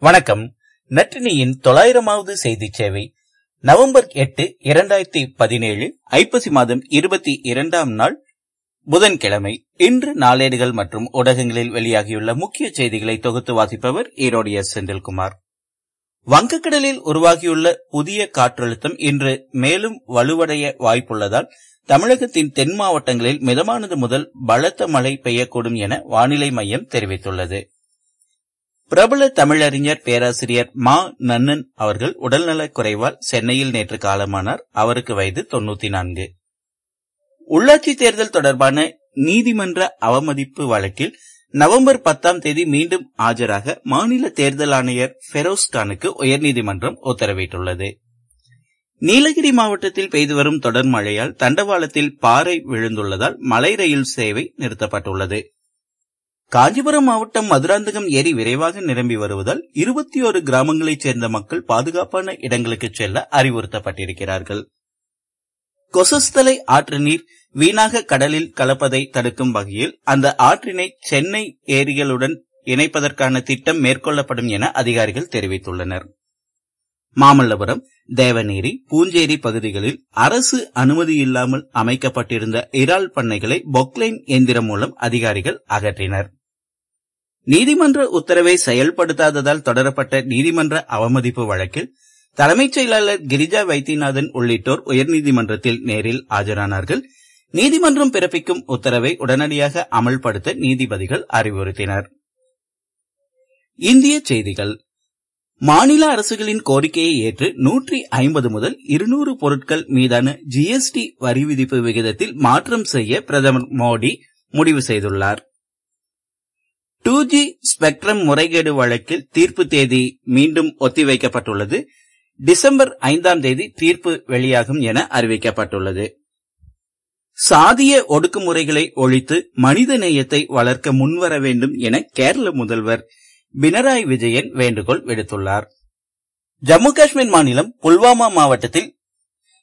வணக்கம். நற்றினியின் தொள்ளாயிரமாவது செய்தி சேவை. நவம்பர் எட்டு இரண்டாயிரத்தி பதினேழு ஐப்பசி மாதம் இருபத்தி இரண்டாம் நாள் புதன்கிழமை. இன்று நாளேடுகள் மற்றும் ஊடகங்களில் வெளியாகியுள்ள முக்கிய செய்திகளை தொகுத்து வாசிப்பவர் ஈரோடு எஸ். செந்தில்குமார். வங்கக்கடலில் உருவாகியுள்ள புதிய காற்றழுத்தம் இன்று மேலும் வலுவடைய வாய்ப்புள்ளதால் தமிழகத்தின் தென் மாவட்டங்களில் மிதமானது முதல் பலத்த மழை பெய்யக்கூடும் என வானிலை மையம் தெரிவித்துள்ளது. பிரபல தமிழறிஞர் பேராசிரியர் மா நன்னன் அவர்கள் உடல்நலக் குறைவால் சென்னையில் நேற்று காலமானார். அவருக்கு வயது தொன்னூத்தி நான்கு. உள்ளாட்சி தேர்தல் தொடர்பான நீதிமன்ற அவமதிப்பு வழக்கில் நவம்பர் பத்தாம் தேதி மீண்டும் ஆஜராக மாநில தேர்தல் ஆணையர் பெரோஸ்கானுக்கு உயர்நீதிமன்றம் உத்தரவிட்டுள்ளது. நீலகிரி மாவட்டத்தில் பெய்து வரும் தொடர் மழையால் தண்டவாளத்தில் பாறை விழுந்துள்ளதால் மலை ரயில் சேவை நிறுத்தப்பட்டுள்ளது. காஞ்சிபுரம் மாவட்டம் மதுராந்தகம் ஏரி விரைவாக நிரம்பி வருவதால் இருபத்தி ஒரு கிராமங்களைச் சேர்ந்த மக்கள் பாதுகாப்பான இடங்களுக்கு செல்ல அறிவுறுத்தப்பட்டிருக்கிறார்கள். கொசஸ்தலை ஆற்று நீர் வீணாக கடலில் கலப்பதை தடுக்கும் வகையில் அந்த ஆற்றினை சென்னை ஏரிகளுடன் இணைப்பதற்கான திட்டம் மேற்கொள்ளப்படும் என அதிகாரிகள் தெரிவித்துள்ளனர். மாமல்லபுரம் தேவநேரி பூஞ்சேரி பகுதிகளில் அரசு அனுமதி இல்லாமல் அமைக்கப்பட்டிருந்த இறால் பண்ணைகளை பொக்லைன் எந்திரம் மூலம் அதிகாரிகள் அகற்றினர். நீதிமன்ற உத்தரவை செயல்படுத்தாததால் தொடரப்பட்ட நீதிமன்ற அவமதிப்பு வழக்கில் தலைமைச் செயலாளர் கிரிஜா வைத்தியநாதன் உள்ளிட்டோர் உயர்நீதிமன்றத்தில் நேரில் ஆஜரானார்கள். நீதிமன்றம் பிறப்பிக்கும் உத்தரவை உடனடியாக அமல்படுத்த நீதிபதிகள் அறிவுறுத்தினர். இந்திய செய்திகள். மாநில அரசுகளின் கோரிக்கையை ஏற்று நூற்றி ஐம்பது முதல் இருநூறு பொருட்கள் மீதான ஜிஎஸ்டி வரி விதிப்பு விகிதத்தில் மாற்றம் செய்ய பிரதமர் மோடி முடிவு செய்துள்ளார். டூ ஜி ஸ்பெக்ட்ரம் முறைகேடு வழக்கில் தீர்ப்பு தேதி மீண்டும் ஒத்திவைக்கப்பட்டுள்ளது. டிசம்பர் ஐந்தாம் தேதி தீர்ப்பு வெளியாகும் என அறிவிக்கப்பட்டுள்ளது. சாதிய ஒடுக்குமுறைகளை ஒழித்து மனித நேயத்தை வளர்க்க முன்வர வேண்டும் என கேரள முதல்வர் பினராயி விஜயன் வேண்டுகோள் விடுத்துள்ளார். ஜம்மு காஷ்மீர் மாநிலம் புல்வாமா மாவட்டத்தில்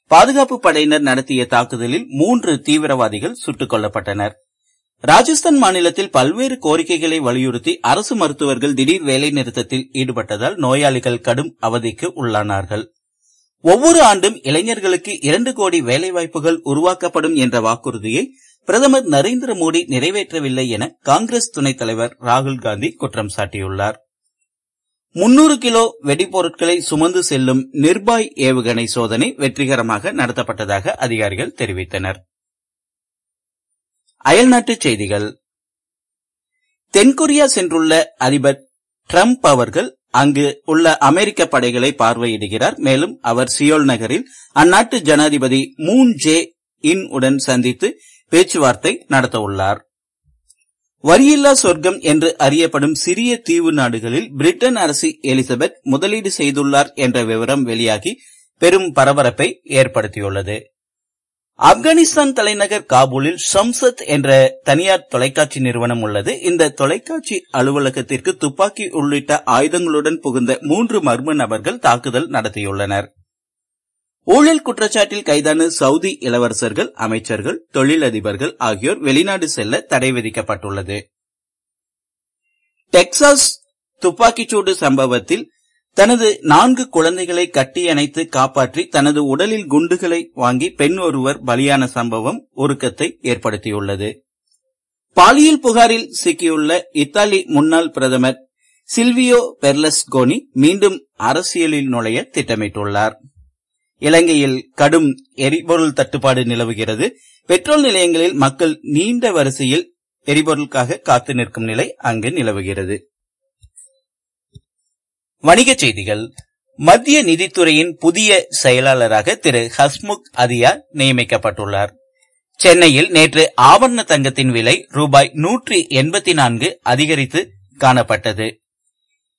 பாதுகாப்பு படையினர் நடத்திய தாக்குதலில் மூன்று தீவிரவாதிகள் சுட்டுக் கொல்லப்பட்டனர். ராஜஸ்தான் மாநிலத்தில் பல்வேறு கோரிக்கைகளை வலியுறுத்தி அரசு மருத்துவர்கள் திடீர் வேலை நிறுத்தத்தில் ஈடுபட்டதால் நோயாளிகள் கடும் அவதிக்கு உள்ளானார்கள். ஒவ்வொரு ஆண்டும் இளைஞர்களுக்கு இரண்டு கோடி வேலைவாய்ப்புகள் உருவாக்கப்படும் என்ற வாக்குறுதியை பிரதமர் நரேந்திர மோடி நிறைவேற்றவில்லை என காங்கிரஸ் துணைத் தலைவர் ராகுல் காந்தி குற்றம் சாட்டியுள்ளார். முன்னூறு கிலோ வெடிப்பொருட்களை சுமந்து செல்லும் நிர்பாய் ஏவுகணை சோதனை வெற்றிகரமாக நடத்தப்பட்டதாக அதிகாரிகள் தெரிவித்தனா் அயல்நாட்டுச் செய்திகள். தென்கொரியா சென்றுள்ள அதிபர் டிரம்ப் அவர்கள் அங்கு உள்ள அமெரிக்க படைகளை பார்வையிடுகிறார். மேலும் அவர் சியோல் நகரில் அந்நாட்டு ஜனாதிபதி மூன் ஜே இன் உடன் சந்தித்து பேச்சுவார்த்தை நடத்தவுள்ளார் வரியில்லா சொர்க்கம் என்று அறியப்படும் சிறிய தீவு நாடுகளில் பிரிட்டன் அரசி எலிசபெத் முதலீடு செய்துள்ளார் என்ற விவரம் வெளியாகி பெரும் பரபரப்பை ஏற்படுத்தியுள்ளது. ஆப்கானிஸ்தான் தலைநகர் காபூலில் சம்சத் என்ற தனியார் தொலைக்காட்சி நிறுவனம் உள்ளது. இந்த தொலைக்காட்சி அலுவலகத்திற்கு துப்பாக்கி உள்ளிட்ட ஆயுதங்களுடன் புகுந்த மூன்று மர்ம நபர்கள் தாக்குதல் நடத்தியுள்ளனர். ஊழல் குற்றச்சாட்டில் கைதான சவுதி இளவரசர்கள் அமைச்சர்கள் தொழிலதிபர்கள் ஆகியோர் வெளிநாடு செல்ல தடை விதிக்கப்பட்டுள்ளது. டெக்சாஸ் துப்பாக்கிச்சூடு சம்பவத்தில் தனது நான்கு குழந்தைகளை கட்டியணைத்து காப்பாற்றி தனது உடலில் குண்டுகளை வாங்கி பெண் ஒருவர் பலியான சம்பவம் உருக்கத்தை ஏற்படுத்தியுள்ளது. பாலியல் புகாரில் சிக்கியுள்ள இத்தாலி முன்னாள் பிரதமர் சில்வியோ பெர்லஸ்கோனி மீண்டும் அரசியலில் நுழைய திட்டமிட்டுள்ளார். இலங்கையில் கடும் எரிபொருள் தட்டுப்பாடு நிலவுகிறது. பெட்ரோல் நிலையங்களில் மக்கள் நீண்ட வரிசையில் எரிபொருளுக்காக காத்து நிற்கும் நிலை அங்கு நிலவுகிறது. வணிகச் செய்திகள். மத்திய நிதித்துறையின் புதிய செயலாளராக திரு ஹஸ்முக் அதியா நியமிக்கப்பட்டுள்ளார். சென்னையில் நேற்று ஆவண தங்கத்தின் விலை ரூபாய் நூற்றி எண்பத்தி நான்கு அதிகரித்து காணப்பட்டது.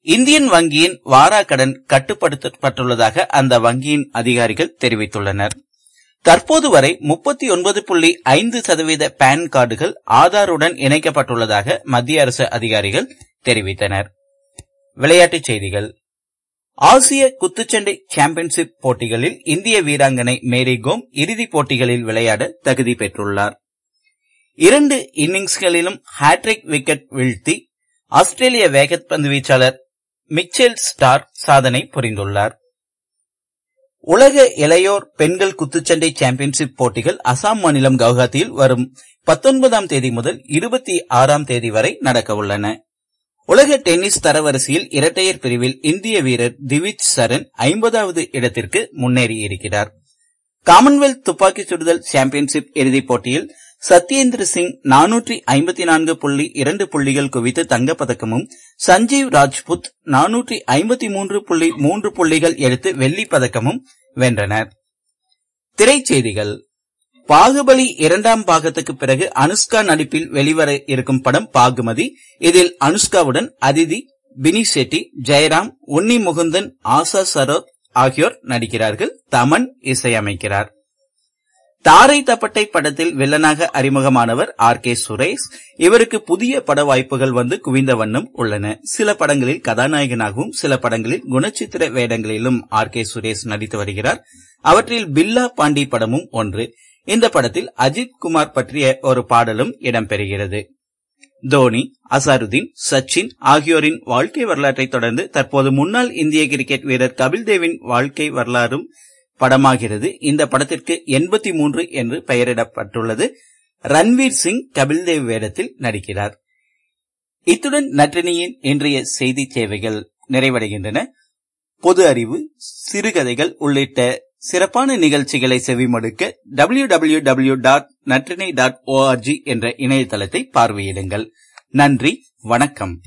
இந்தியன் வங்கியின் வாராக்கடன் கட்டுப்படுத்தப்பட்டுள்ளதாக அந்த வங்கியின் அதிகாரிகள் தெரிவித்துள்ளனர். தற்போது வரை முப்பத்தி ஒன்பது புள்ளி ஐந்து சதவீத பான் கார்டுகள் ஆதாருடன் இணைக்கப்பட்டுள்ளதாக மத்திய அரசு அதிகாரிகள் தெரிவித்தனர். விளையாட்டுச் செய்திகள். ஆசிய குத்துச்சண்டை சாம்பியன்ஷிப் போட்டிகளில் இந்திய வீராங்கனை மேரி கோம் இறுதிப் போட்டிகளில் விளையாட தகுதி பெற்றுள்ளார். இரண்டு இன்னிங்ஸ்களிலும் ஹாட்ரிக் விக்கெட் வீழ்த்தி ஆஸ்திரேலிய வேகப்பந்து வீச்சாளர் மிச்சேல் ஸ்டார் சாதனை புரிந்துள்ளார். உலக இளையோர் பெண்கள் குத்துச்சண்டை சாம்பியன்ஷிப் போட்டிகள் அசாம் மாநிலம் கவுஹாத்தியில் வரும் பத்தொன்பதாம் தேதி முதல் இருபத்தி ஆறாம் தேதி வரை நடக்கவுள்ளன உலக டென்னிஸ் தரவரிசையில் இரட்டையர் பிரிவில் இந்திய வீரர் திவிஜ் சரண் ஐம்பதாவது இடத்திற்கு முன்னேறியிருக்கிறார் காமன்வெல்த் துப்பாக்கி சுடுதல் சாம்பியன்ஷிப் இறுதிப் போட்டியில் சத்யேந்திர சிங் நானூற்றி ஐம்பத்தி நான்கு புள்ளி இரண்டு புள்ளிகள் குவித்து தங்கப்பதக்கமும் சஞ்சீவ் ராஜ்புத் நானூற்றி ஐம்பத்தி மூன்று புள்ளி மூன்று புள்ளிகள் எடுத்து வெள்ளிப் பதக்கமும் வென்றனர். திரைச்செய்திகள் பாகுபலி இரண்டாம் பாகத்துக்கு பிறகு அனுஷ்கா நடிப்பில் வெளிவர இருக்கும் படம் பாகுமதி. இதில் அனுஷ்காவுடன் அதிதி பினி செட்டி ஜெயராம் உன்னி முகுந்தன் ஆசா சரோத் ஆகியோர் நடிக்கிறார்கள். தமன் இசையமைக்கிறார். தாரை தப்பட்டை படத்தில் வில்லனாக அறிமுகமானவர் ஆர் கே சுரேஷ். இவருக்கு புதிய பட வாய்ப்புகள் வந்து குவிந்த வண்ணம் உள்ளன. சில படங்களில் கதாநாயகனாகவும் சில படங்களில் குணச்சித்திர வேடங்களிலும் ஆர் கே சுரேஷ் நடித்து வருகிறார். அவற்றில் பில்லா பாண்டி படமும் ஒன்று. இந்த படத்தில் அஜித் குமார் பற்றிய ஒரு பாடலும் இடம்பெறுகிறது. தோனி அசாருதீன் சச்சின் ஆகியோரின் வாழ்க்கை வரலாற்றை தொடர்ந்து தற்போது முன்னாள் இந்திய கிரிக்கெட் வீரர் கபில் தேவின் வாழ்க்கை வரலாறும் படமாகிறது. இந்த படத்திற்கு எண்பத்தி மூன்று என்று பெயரிடப்பட்டுள்ளது. ரன்வீர் சிங் கபில்தேவ் வேடத்தில் நடிக்கிறார். இத்துடன் நற்றினியின் இன்றைய செய்தி சேவைகள் நிறைவடைகின்றன. பொது அறிவு சிறுகதைகள் உள்ளிட்ட சிறப்பான நிகழ்ச்சிகளை செவிமடுக்க W W W dot Natrinai dot O R G என்ற இணையதளத்தை பார்வையிடுங்கள். நன்றி வணக்கம்.